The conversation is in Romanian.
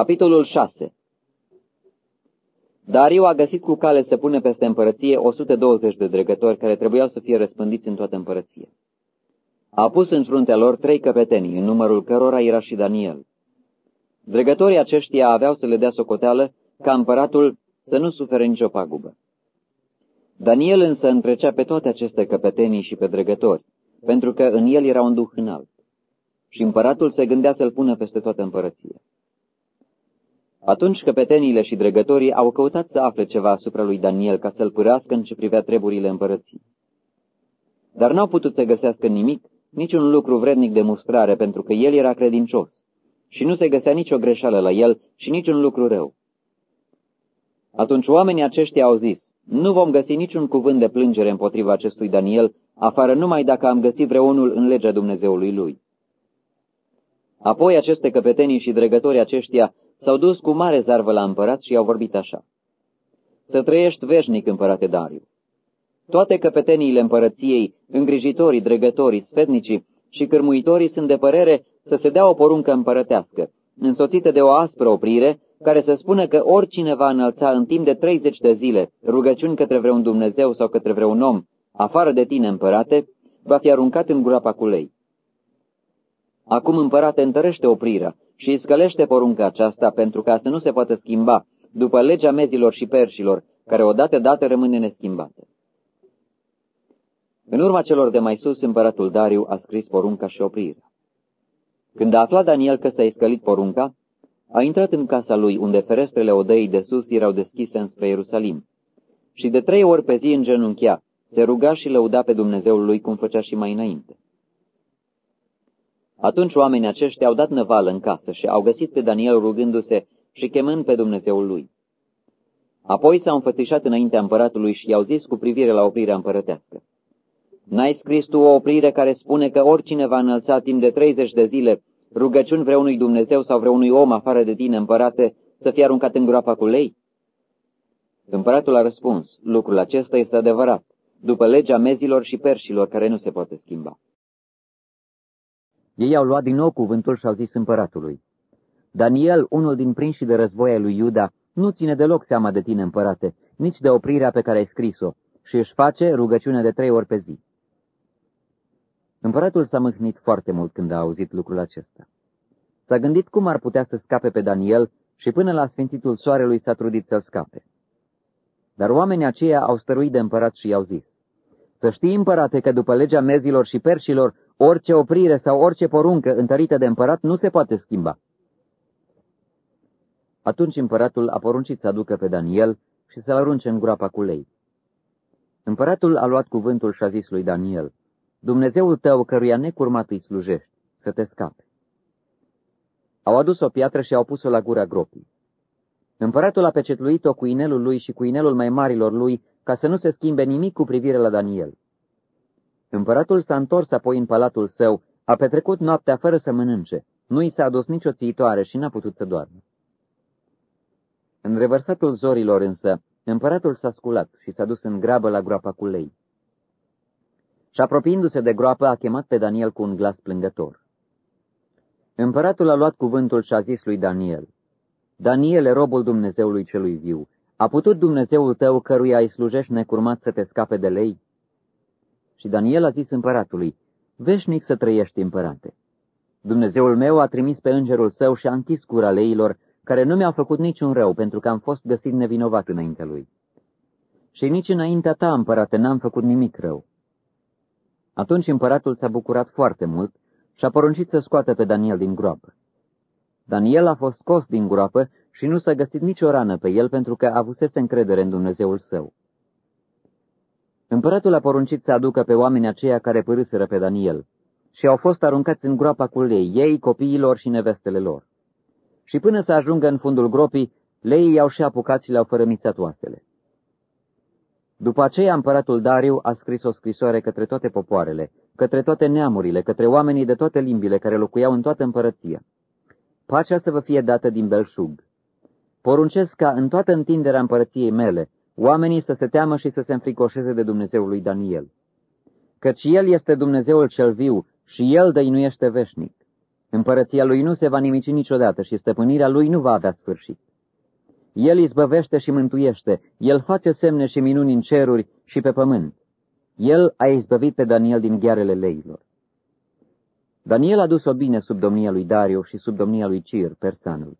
Capitolul 6 Dariu a găsit cu cale să pune peste împărăție 120 de dregători care trebuiau să fie răspândiți în toată împărăția. A pus în fruntea lor trei căpetenii, în numărul cărora era și Daniel. Dregătorii aceștia aveau să le dea socoteală ca împăratul să nu sufere nicio pagubă. Daniel însă întrecea pe toate aceste căpetenii și pe dregători, pentru că în el era un duh înalt. Și împăratul se gândea să-l pună peste toată împărăția. Atunci căpetenile și dregătorii au căutat să afle ceva asupra lui Daniel ca să-l pârească în ce privea treburile împărăției. Dar n-au putut să găsească nimic, niciun lucru vrednic de mustrare, pentru că el era credincios și nu se găsea nicio greșeală la el și niciun lucru rău. Atunci oamenii aceștia au zis, nu vom găsi niciun cuvânt de plângere împotriva acestui Daniel, afară numai dacă am găsit vreunul în legea Dumnezeului lui. Apoi aceste căpetenii și dregătorii aceștia s-au dus cu mare zarvă la împărat și i-au vorbit așa. Să trăiești veșnic, împărate Dariu. Toate căpeteniile împărăției, îngrijitorii, dregătorii, sfetnicii și cârmuitorii sunt de părere să se dea o poruncă împărătească, însoțită de o aspră oprire, care să spună că oricine va înălța în timp de 30 de zile rugăciuni către vreun Dumnezeu sau către vreun om, afară de tine, împărate, va fi aruncat în groapa cu lei. Acum, împărate, întărește oprirea și scălește porunca aceasta pentru ca să nu se poată schimba, după legea mezilor și perșilor, care odată dată rămâne neschimbată. În urma celor de mai sus, împăratul Dariu a scris porunca și oprirea. Când a aflat Daniel că s-a iscălit porunca, a intrat în casa lui, unde ferestrele odăii de sus erau deschise înspre Ierusalim. Și de trei ori pe zi în genunchea, se ruga și lăuda pe Dumnezeul lui cum făcea și mai înainte. Atunci oamenii aceștia au dat năvală în casă și au găsit pe Daniel rugându-se și chemând pe Dumnezeul lui. Apoi s-au înfățișat înaintea împăratului și i-au zis cu privire la oprirea împărătească. N-ai scris tu o oprire care spune că oricine va înălța timp de 30 de zile rugăciuni vreunui Dumnezeu sau vreunui om afară de tine, împărate, să fie aruncat în groapa cu lei? Împăratul a răspuns, lucrul acesta este adevărat, după legea mezilor și perșilor care nu se poate schimba. Ei au luat din nou cuvântul și au zis împăratului, Daniel, unul din prinșii de război ai lui Iuda, nu ține deloc seama de tine, împărate, nici de oprirea pe care ai scris-o, și își face rugăciune de trei ori pe zi. Împăratul s-a mâhnit foarte mult când a auzit lucrul acesta. S-a gândit cum ar putea să scape pe Daniel și până la sfințitul soarelui s-a trudit să-l scape. Dar oamenii aceia au stăruit de împărat și i-au zis, Să știi, împărate, că după legea mezilor și perșilor, orice oprire sau orice poruncă întărită de împărat nu se poate schimba. Atunci împăratul a poruncit să aducă pe Daniel și să-l arunce în groapa cu lei. Împăratul a luat cuvântul și a zis lui Daniel, Dumnezeul tău, căruia necurmat îi slujești, să te scape. Au adus o piatră și au pus-o la gura gropii. Împăratul a pecetluit-o cu inelul lui și cu inelul mai marilor lui, ca să nu se schimbe nimic cu privire la Daniel. Împăratul s-a întors apoi în palatul său, a petrecut noaptea fără să mănânce, nu i s-a adus nicio țitoare și n-a putut să doarmă. În revărsatul zorilor însă, împăratul s-a sculat și s-a dus în grabă la groapa cu lei și apropiindu-se de groapă a chemat pe Daniel cu un glas plângător. Împăratul a luat cuvântul și a zis lui Daniel, Daniel, robul Dumnezeului celui viu, a putut Dumnezeul tău căruia îi slujești necurmat să te scape de lei? Și Daniel a zis împăratului, Veșnic să trăiești, împărate. Dumnezeul meu a trimis pe îngerul său și a închis cura leilor, care nu mi-au făcut niciun rău, pentru că am fost găsit nevinovat înaintea lui. Și nici înaintea ta, împărate, n-am făcut nimic rău. Atunci împăratul s-a bucurat foarte mult și a poruncit să scoată pe Daniel din groapă. Daniel a fost scos din groapă și nu s-a găsit nicio rană pe el pentru că avusese încredere în Dumnezeul său. Împăratul a poruncit să aducă pe oamenii aceia care părâsără pe Daniel și au fost aruncați în groapa cu lei, ei, copiilor și nevestele lor. Și până să ajungă în fundul gropii, leii i-au și apucat și le-au fărămițat oasele. După aceea împăratul Dariu a scris o scrisoare către toate popoarele, către toate neamurile, către oamenii de toate limbile care locuiau în toată împărăția. Pacea să vă fie dată din belșug. Poruncesc ca în toată întinderea împărăției mele, oamenii să se teamă și să se înfricoșeze de Dumnezeul lui Daniel. Căci El este Dumnezeul cel viu și El dăinuiește veșnic. Împărăția lui nu se va nimici niciodată și stăpânirea lui nu va avea sfârșit. El izbăvește și mântuiește, El face semne și minuni în ceruri și pe pământ. El a izbăvit pe Daniel din ghearele leilor. Daniel a dus-o bine sub domnia lui Dario și sub domnia lui Cir, persanul.